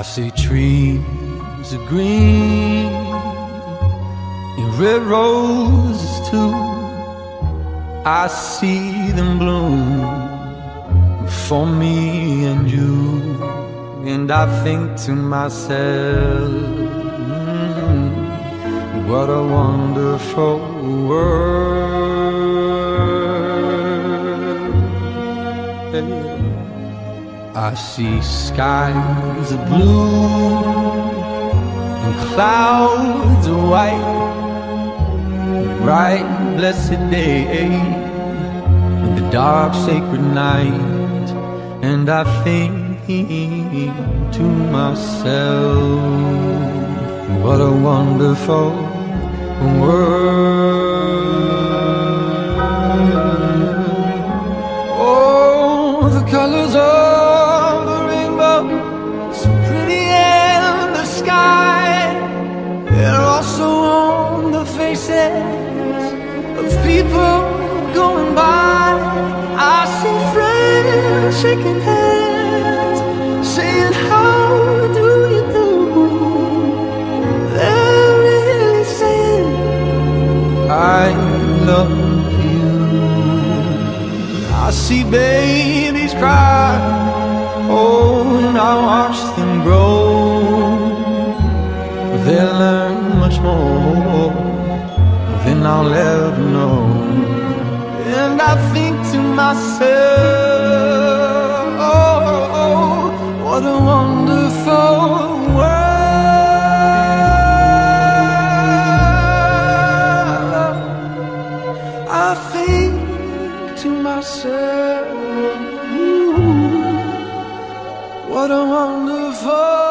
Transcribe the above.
I see trees of green and red roses too. I see them bloom for me and you, and I think to myself, mm, what a wonderful world. I see skies of blue and clouds of white, bright blessed day and the dark sacred night, and I think to myself, what a wonderful world. Oh, the colors of see babies cry, oh, and I watch them grow. They'll learn much more than I'll ever know. And I think to myself, to myself, ooh, what a wonderful